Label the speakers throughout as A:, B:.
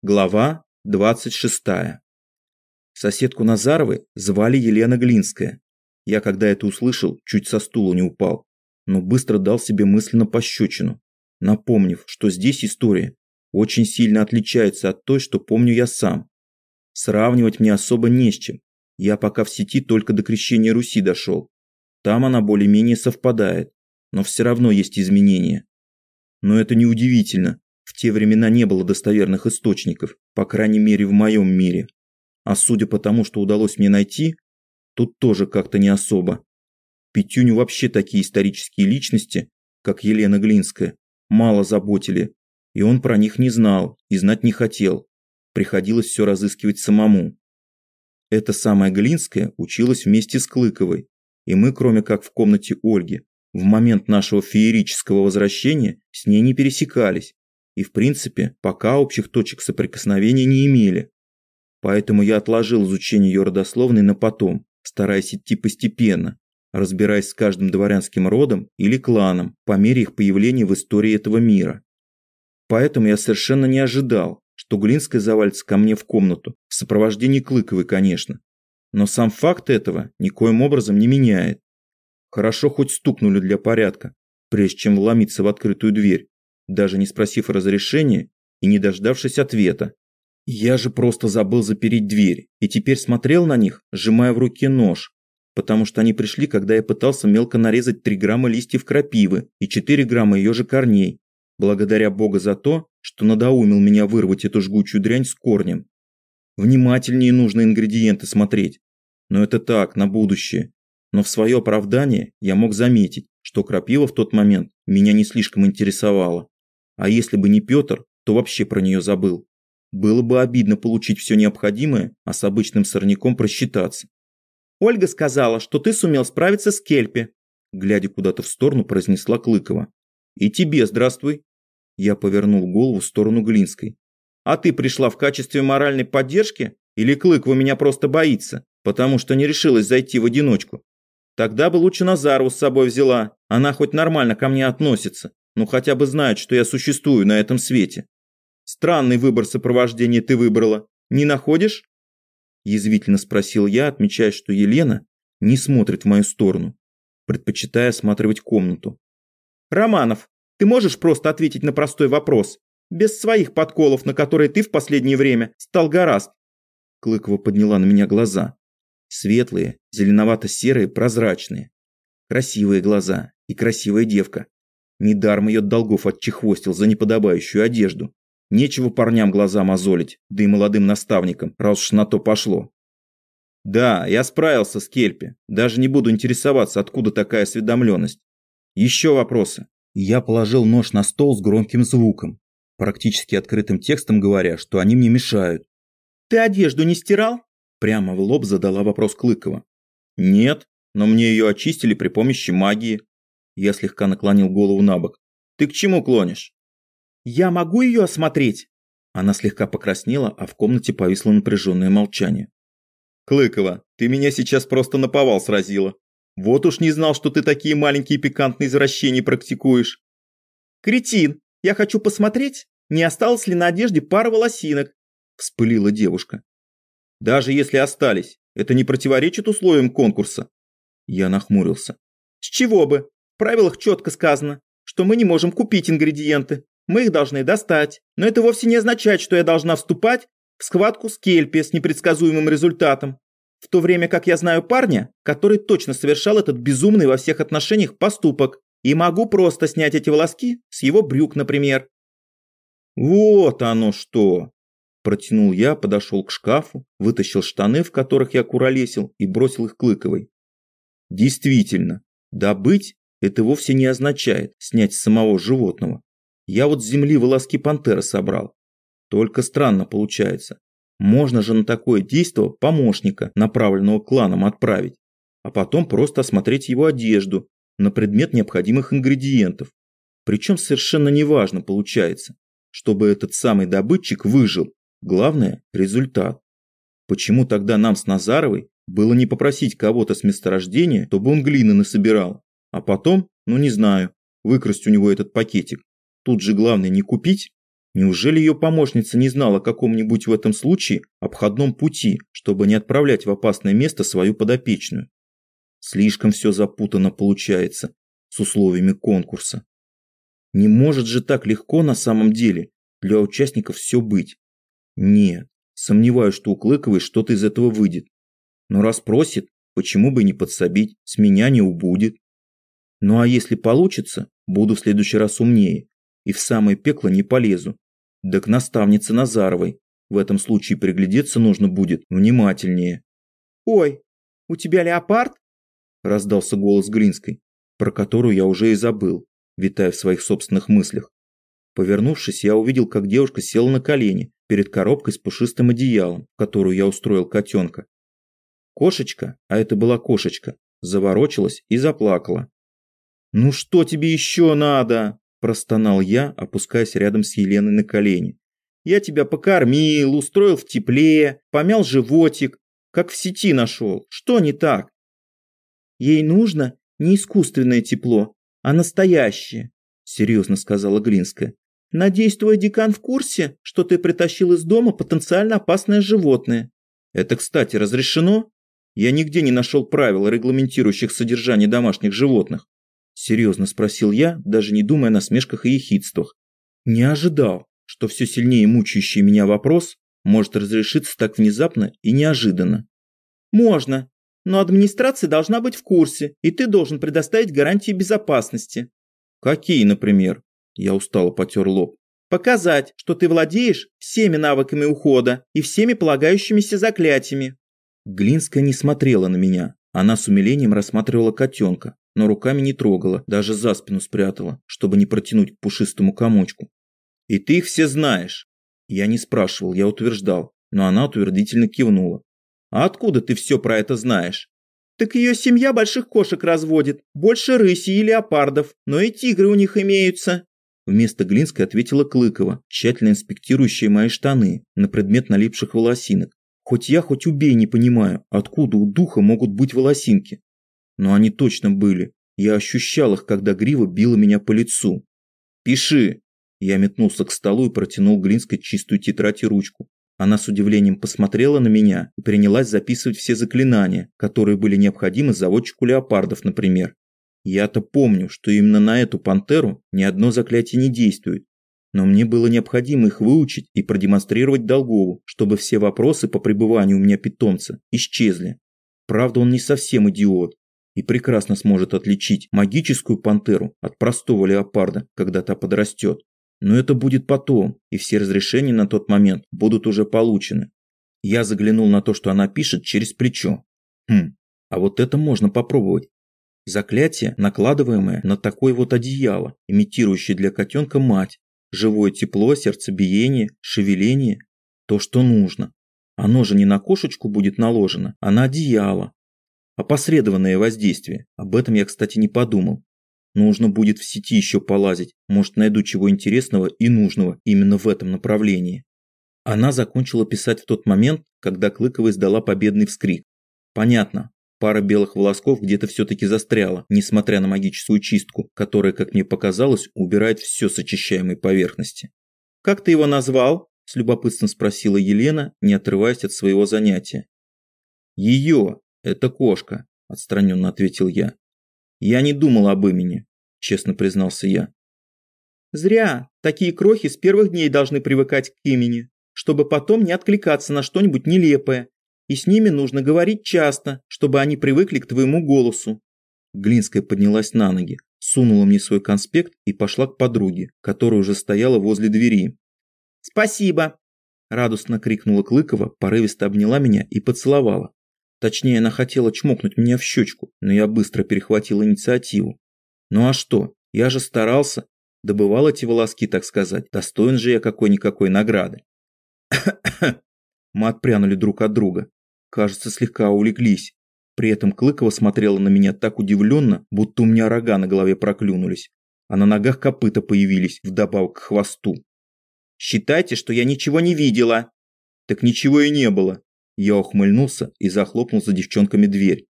A: Глава 26. Соседку Назаровой звали Елена Глинская. Я, когда это услышал, чуть со стула не упал, но быстро дал себе мысленно пощечину, напомнив, что здесь история очень сильно отличается от той, что помню я сам. Сравнивать мне особо не с чем. Я пока в сети только до крещения Руси дошел. Там она более-менее совпадает, но все равно есть изменения. Но это неудивительно, в те времена не было достоверных источников, по крайней мере в моем мире. А судя по тому, что удалось мне найти, тут тоже как-то не особо. Петюню вообще такие исторические личности, как Елена Глинская, мало заботили, и он про них не знал и знать не хотел. Приходилось все разыскивать самому. Эта самая Глинская училась вместе с Клыковой, и мы, кроме как в комнате Ольги, в момент нашего феерического возвращения с ней не пересекались и, в принципе, пока общих точек соприкосновения не имели. Поэтому я отложил изучение ее родословной на потом, стараясь идти постепенно, разбираясь с каждым дворянским родом или кланом по мере их появления в истории этого мира. Поэтому я совершенно не ожидал, что Глинская завалится ко мне в комнату, в сопровождении Клыковой, конечно. Но сам факт этого никоим образом не меняет. Хорошо хоть стукнули для порядка, прежде чем вломиться в открытую дверь даже не спросив разрешения и не дождавшись ответа. Я же просто забыл запереть дверь и теперь смотрел на них, сжимая в руке нож, потому что они пришли, когда я пытался мелко нарезать 3 грамма листьев крапивы и 4 грамма ее же корней, благодаря Бога за то, что надоумил меня вырвать эту жгучую дрянь с корнем. Внимательнее нужно ингредиенты смотреть. Но это так, на будущее. Но в свое оправдание я мог заметить, что крапива в тот момент меня не слишком интересовала. А если бы не Петр, то вообще про нее забыл. Было бы обидно получить все необходимое, а с обычным сорняком просчитаться.
B: «Ольга сказала, что ты сумел справиться с Кельпи»,
A: глядя куда-то в сторону, произнесла Клыкова. «И тебе здравствуй». Я повернул голову в сторону Глинской.
B: «А ты пришла в качестве моральной поддержки? Или Клыкова меня просто боится, потому что не решилась зайти в одиночку? Тогда бы лучше Назару с собой взяла, она хоть нормально ко мне относится, ну хотя бы знают, что я существую на этом свете. Странный выбор сопровождения ты выбрала, не находишь?
A: Язвительно спросил я, отмечая, что Елена не смотрит в мою сторону, предпочитая осматривать комнату.
B: Романов, ты можешь просто ответить на простой вопрос, без своих подколов, на которые ты в последнее время стал гораст?
A: Клыкова подняла на меня глаза. Светлые, зеленовато-серые, прозрачные. Красивые глаза и красивая девка. Недаром ее долгов отчехвостил за неподобающую одежду. Нечего парням глаза мозолить, да и молодым наставникам, раз уж на то пошло. Да, я справился с Кельпи. Даже не буду интересоваться, откуда такая осведомленность. Еще вопросы? Я положил нож на стол с громким звуком, практически открытым текстом говоря, что они мне мешают.
B: «Ты одежду не стирал?»
A: Прямо в лоб задала вопрос Клыкова. «Нет, но мне ее очистили при помощи магии. Я слегка наклонил голову на бок. «Ты к чему клонишь?»
B: «Я могу ее осмотреть?»
A: Она слегка покраснела, а в комнате повисло напряженное молчание.
B: «Клыкова, ты меня сейчас просто наповал сразила. Вот уж не знал, что ты такие маленькие пикантные извращения практикуешь». «Кретин, я хочу посмотреть, не осталось ли на одежде пара волосинок»,
A: вспылила девушка.
B: «Даже если остались, это не противоречит условиям конкурса?»
A: Я нахмурился.
B: «С чего бы? Правилах четко сказано, что мы не можем купить ингредиенты, мы их должны достать. Но это вовсе не означает, что я должна вступать в схватку с Кельпи с непредсказуемым результатом. В то время как я знаю парня, который точно совершал этот безумный во всех отношениях поступок, и могу просто снять эти волоски с его брюк, например.
A: Вот оно что! Протянул я, подошел к шкафу, вытащил штаны, в которых я куролесил, и бросил их Клыковой. Действительно, добыть это вовсе не означает снять с самого животного. Я вот с земли волоски пантеры собрал. Только странно получается. Можно же на такое действо помощника, направленного кланом, отправить, а потом просто осмотреть его одежду на предмет необходимых ингредиентов. Причем совершенно неважно получается, чтобы этот самый добытчик выжил. Главное – результат. Почему тогда нам с Назаровой было не попросить кого-то с месторождения, чтобы он глины насобирал, а потом, ну не знаю, выкрасть у него этот пакетик. Тут же главное не купить, Неужели ее помощница не знала о каком-нибудь в этом случае обходном пути, чтобы не отправлять в опасное место свою подопечную? Слишком все запутано получается с условиями конкурса. Не может же так легко на самом деле для участников все быть. Нет, сомневаюсь, что у Клыковой что-то из этого выйдет. Но раз просит, почему бы не подсобить, с меня не убудет. Ну а если получится, буду в следующий раз умнее и в самое пекло не полезу. Да к наставнице Назаровой. В этом случае приглядеться нужно будет внимательнее.
B: «Ой, у тебя леопард?»
A: – раздался голос Глинской, про которую я уже и забыл, витая в своих собственных мыслях. Повернувшись, я увидел, как девушка села на колени перед коробкой с пушистым одеялом, которую я устроил котенка. Кошечка, а это была кошечка, заворочилась и заплакала. «Ну что тебе еще надо?» – простонал я, опускаясь рядом с Еленой на колени. «Я тебя покормил, устроил в тепле, помял животик, как в сети нашел. Что не так?»
C: «Ей нужно не искусственное тепло, а настоящее», – серьезно сказала Глинская. «Надеюсь, твой декан в курсе, что ты притащил из дома потенциально опасное животное?»
A: «Это, кстати, разрешено?» Я нигде не нашел правил, регламентирующих содержание домашних животных. Серьезно спросил я, даже не думая о насмешках и ехидствах. Не ожидал, что все сильнее мучающий меня вопрос может разрешиться так внезапно и неожиданно.
B: Можно, но администрация должна быть в курсе, и ты должен предоставить гарантии безопасности.
A: Какие, например? Я устало потер лоб.
B: Показать, что ты владеешь всеми навыками ухода и всеми полагающимися заклятиями.
A: Глинская не смотрела на меня. Она с умилением рассматривала котенка, но руками не трогала, даже за спину спрятала, чтобы не протянуть к пушистому комочку. «И ты их все знаешь?» Я не спрашивал, я утверждал, но она утвердительно кивнула. «А откуда ты все про это знаешь?»
B: «Так ее семья больших кошек разводит, больше рыси и леопардов, но и тигры у них имеются».
A: Вместо Глинской ответила Клыкова, тщательно инспектирующая мои штаны на предмет налипших волосинок. Хоть я, хоть убей не понимаю, откуда у духа могут быть волосинки но они точно были. Я ощущал их, когда грива била меня по лицу. «Пиши!» Я метнулся к столу и протянул Глинской чистую тетрадь и ручку. Она с удивлением посмотрела на меня и принялась записывать все заклинания, которые были необходимы заводчику леопардов, например. Я-то помню, что именно на эту пантеру ни одно заклятие не действует. Но мне было необходимо их выучить и продемонстрировать Долгову, чтобы все вопросы по пребыванию у меня питомца исчезли. Правда, он не совсем идиот, и прекрасно сможет отличить магическую пантеру от простого леопарда, когда та подрастет. Но это будет потом, и все разрешения на тот момент будут уже получены. Я заглянул на то, что она пишет через плечо. Хм, а вот это можно попробовать. Заклятие, накладываемое на такое вот одеяло, имитирующее для котенка мать. Живое тепло, сердцебиение, шевеление. То, что нужно. Оно же не на кошечку будет наложено, а на одеяло, Опосредованное воздействие. Об этом я, кстати, не подумал. Нужно будет в сети еще полазить. Может, найду чего интересного и нужного именно в этом направлении. Она закончила писать в тот момент, когда Клыкова издала победный вскрик. Понятно. Пара белых волосков где-то все-таки застряла, несмотря на магическую чистку, которая, как мне показалось, убирает все с очищаемой поверхности.
B: «Как ты его назвал?» – с любопытством спросила Елена, не отрываясь от своего занятия.
A: «Ее!» «Это кошка», – отстраненно ответил я. «Я не думал об имени», – честно признался я.
B: «Зря. Такие крохи с первых дней должны привыкать к имени, чтобы потом не откликаться на что-нибудь нелепое. И с ними нужно говорить часто, чтобы они привыкли к твоему голосу».
A: Глинская поднялась на ноги, сунула мне свой конспект и пошла к подруге, которая уже стояла возле двери.
B: «Спасибо!» – радостно крикнула Клыкова, порывисто обняла меня и поцеловала.
A: Точнее, она хотела чмокнуть меня в щечку, но я быстро перехватил инициативу. Ну а что, я же старался, добывал эти волоски, так сказать, достоин же я какой-никакой награды. Мы отпрянули друг от друга. Кажется, слегка улеглись. При этом Клыкова смотрела на меня так удивленно, будто у меня рога на голове проклюнулись, а на ногах копыта появились вдобавок к хвосту.
B: «Считайте, что я ничего не видела!»
A: «Так ничего и не было!» Я ухмыльнулся и захлопнул за девчонками дверь.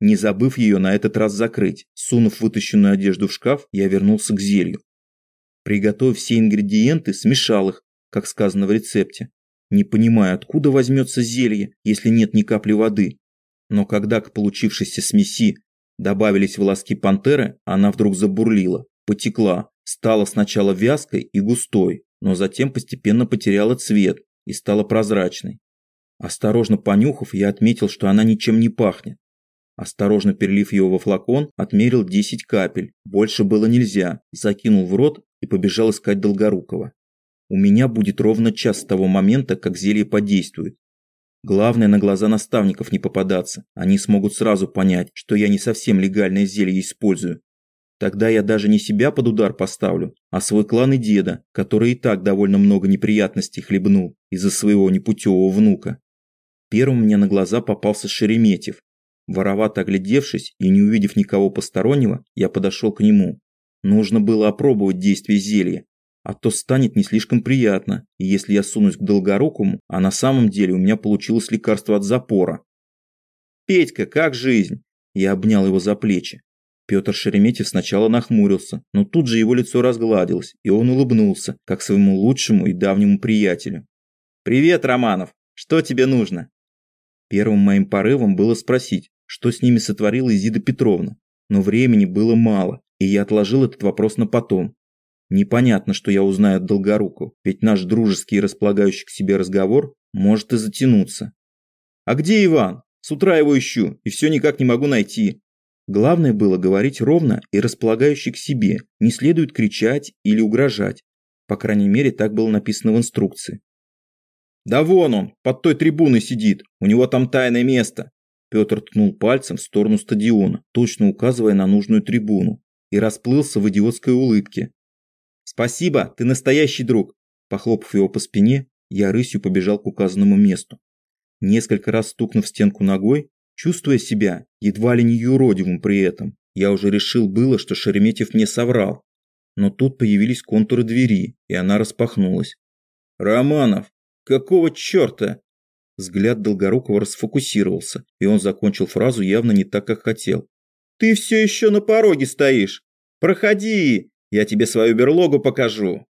A: Не забыв ее на этот раз закрыть, сунув вытащенную одежду в шкаф, я вернулся к зелью. Приготовив все ингредиенты, смешал их, как сказано в рецепте. Не понимая, откуда возьмется зелье, если нет ни капли воды. Но когда к получившейся смеси добавились волоски пантеры, она вдруг забурлила, потекла, стала сначала вязкой и густой, но затем постепенно потеряла цвет и стала прозрачной. Осторожно понюхав, я отметил, что она ничем не пахнет. Осторожно перелив его во флакон, отмерил 10 капель. Больше было нельзя. Закинул в рот и побежал искать Долгорукова. У меня будет ровно час с того момента, как зелье подействует. Главное на глаза наставников не попадаться. Они смогут сразу понять, что я не совсем легальное зелье использую. Тогда я даже не себя под удар поставлю, а свой клан и деда, который и так довольно много неприятностей хлебнул из-за своего непутевого внука. Первым мне на глаза попался Шереметьев. Воровато оглядевшись и не увидев никого постороннего, я подошел к нему. Нужно было опробовать действие зелья, а то станет не слишком приятно, и если я сунусь к Долгорукому, а на самом деле у меня получилось лекарство от запора. «Петька, как жизнь?» Я обнял его за плечи. Петр Шереметьев сначала нахмурился, но тут же его лицо разгладилось, и он улыбнулся, как своему лучшему и давнему приятелю. «Привет, Романов! Что тебе нужно?» Первым моим порывом было спросить, что с ними сотворила Изида Петровна, но времени было мало, и я отложил этот вопрос на потом. Непонятно, что я узнаю от Долгоруку, ведь наш дружеский и располагающий к себе разговор может и затянуться. «А где Иван? С утра его ищу, и все никак не могу найти». Главное было говорить ровно и располагающий к себе, не следует кричать или угрожать. По крайней мере, так было написано в инструкции. «Да вон он, под той трибуной сидит, у него там тайное место!» Петр ткнул пальцем в сторону стадиона, точно указывая на нужную трибуну, и расплылся в идиотской улыбке. «Спасибо, ты настоящий друг!» Похлопав его по спине, я рысью побежал к указанному месту. Несколько раз стукнув стенку ногой, чувствуя себя едва ли не юродивым при этом, я уже решил было, что Шереметьев мне соврал. Но тут появились контуры двери, и она распахнулась. «Романов, Какого черта? Взгляд Долгорукова расфокусировался, и он закончил фразу явно не так, как хотел. «Ты все еще на пороге стоишь! Проходи, я тебе свою берлогу покажу!»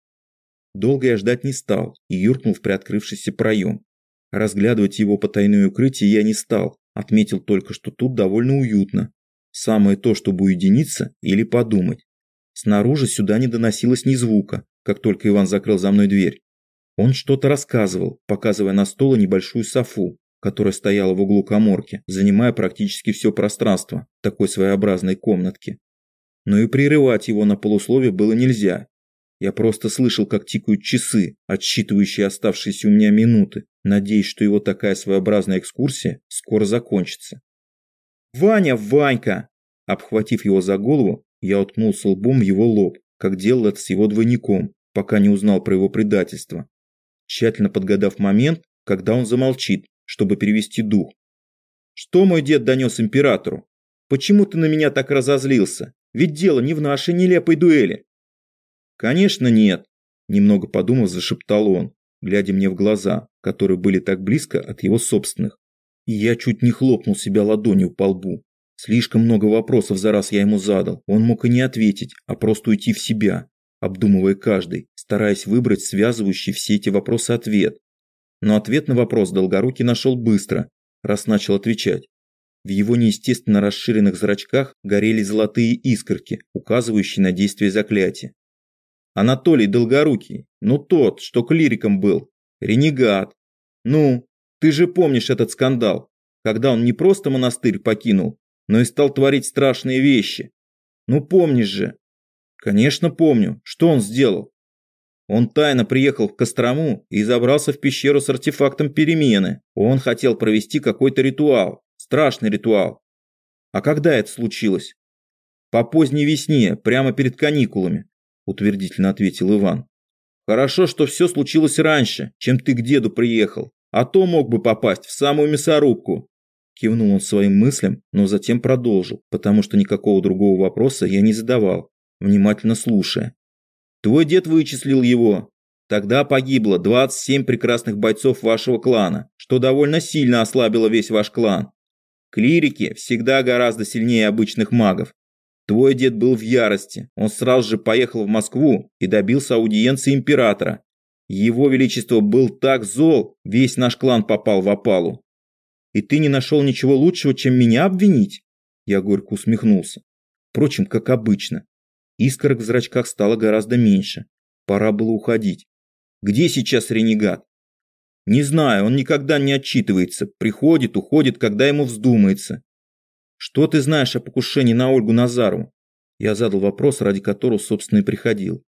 A: Долго я ждать не стал и юркнул в приоткрывшийся проем. Разглядывать его потайное укрытие я не стал, отметил только, что тут довольно уютно. Самое то, чтобы уединиться или подумать. Снаружи сюда не доносилось ни звука, как только Иван закрыл за мной дверь. Он что-то рассказывал, показывая на стол небольшую софу, которая стояла в углу коморки, занимая практически все пространство такой своеобразной комнатки. Но и прерывать его на полуслове было нельзя. Я просто слышал, как тикают часы, отсчитывающие оставшиеся у меня минуты, надеясь, что его такая своеобразная экскурсия скоро закончится. «Ваня, Ванька!» Обхватив его за голову, я уткнулся лбом в его лоб, как делал это с его двойником, пока не узнал про его предательство тщательно подгадав момент, когда он замолчит, чтобы перевести дух. «Что мой дед донес императору? Почему ты на меня так разозлился? Ведь дело не в нашей нелепой дуэли». «Конечно нет», – немного подумав, зашептал он, глядя мне в глаза, которые были так близко от его собственных. И я чуть не хлопнул себя ладонью по лбу. Слишком много вопросов за раз я ему задал. Он мог и не ответить, а просто уйти в себя, обдумывая каждый, стараясь выбрать связывающий все эти вопросы ответ. Но ответ на вопрос Долгорукий нашел быстро, раз начал отвечать. В его неестественно расширенных зрачках горели золотые искорки, указывающие на действие заклятия. Анатолий Долгорукий, ну тот, что клириком был, ренегат. Ну, ты же помнишь этот скандал, когда он не просто монастырь покинул, но и стал творить страшные вещи. Ну помнишь же, Конечно, помню. Что он сделал? Он тайно приехал в Кострому и забрался в пещеру с артефактом перемены. Он хотел провести какой-то ритуал. Страшный ритуал. А когда это случилось? По поздней весне, прямо перед каникулами, утвердительно ответил Иван. Хорошо, что все случилось раньше, чем ты к деду приехал. А то мог бы попасть в самую мясорубку. Кивнул он своим мыслям, но затем продолжил, потому что никакого другого вопроса я не задавал внимательно слушая. «Твой дед вычислил его. Тогда погибло 27 прекрасных бойцов вашего клана, что довольно сильно ослабило весь ваш клан. Клирики всегда гораздо сильнее обычных магов. Твой дед был в ярости. Он сразу же поехал в Москву и добился аудиенции императора. Его Величество был так зол, весь наш клан попал в опалу.
B: И ты не нашел ничего лучшего, чем меня обвинить? Я горько усмехнулся. Впрочем, как обычно. Искорок в зрачках стало гораздо меньше. Пора было уходить. Где сейчас ренегат? Не знаю, он никогда не отчитывается. Приходит, уходит, когда ему вздумается. Что ты знаешь о покушении на Ольгу Назарову? Я задал вопрос, ради которого, собственно, и приходил.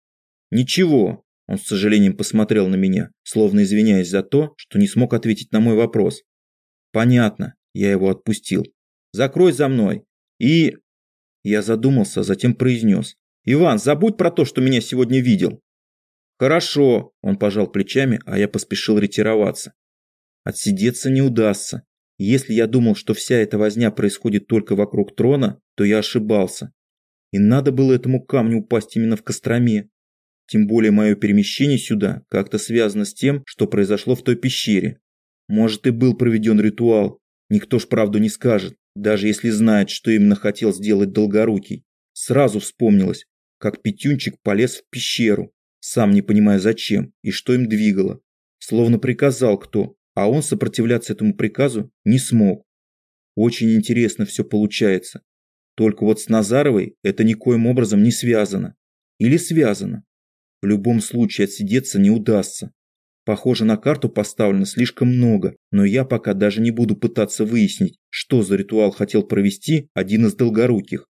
B: Ничего. Он с сожалением посмотрел на меня, словно извиняясь за то, что не смог ответить на мой вопрос. Понятно. Я его отпустил. Закрой за мной. И... Я задумался, а затем произнес. «Иван, забудь про то, что меня сегодня видел». «Хорошо», – он пожал плечами, а я поспешил ретироваться. Отсидеться не удастся. Если я думал, что вся эта возня происходит только вокруг трона, то я ошибался. И надо было этому камню упасть именно в Костроме. Тем более мое перемещение сюда как-то связано с тем, что произошло в той пещере. Может и был проведен ритуал, никто ж правду не скажет, даже если знает, что именно хотел сделать Долгорукий. Сразу вспомнилось, как Петюнчик полез в пещеру, сам не понимая зачем и что им двигало. Словно приказал кто, а он сопротивляться этому приказу не смог. Очень интересно все получается. Только вот с Назаровой это никоим образом не связано. Или связано. В любом случае отсидеться не удастся. Похоже, на карту поставлено слишком много, но я пока даже не буду пытаться выяснить, что за ритуал хотел провести один из долгоруких.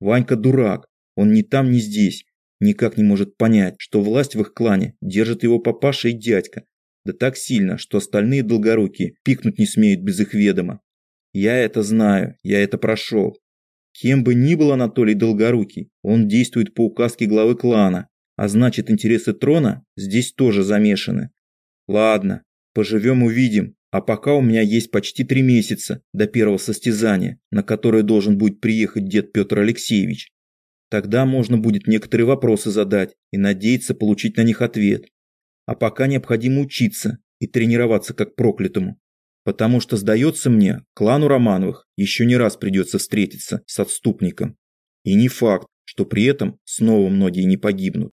B: Ванька дурак, он ни там, ни здесь, никак не может понять, что власть в их клане держит его папаша и дядька, да так сильно, что остальные долгорукие пикнуть не смеют без их ведома. Я это знаю, я это прошел. Кем бы ни был Анатолий Долгорукий, он действует по указке главы клана, а значит интересы трона здесь тоже замешаны. Ладно, поживем увидим, а пока у меня есть почти три месяца до первого состязания, на которое должен будет приехать дед Петр Алексеевич. Тогда можно будет некоторые вопросы задать и надеяться получить на них ответ. А пока необходимо учиться и тренироваться как проклятому. Потому что, сдается мне, клану Романовых еще не раз придется встретиться с отступником. И не факт, что при этом снова многие не погибнут.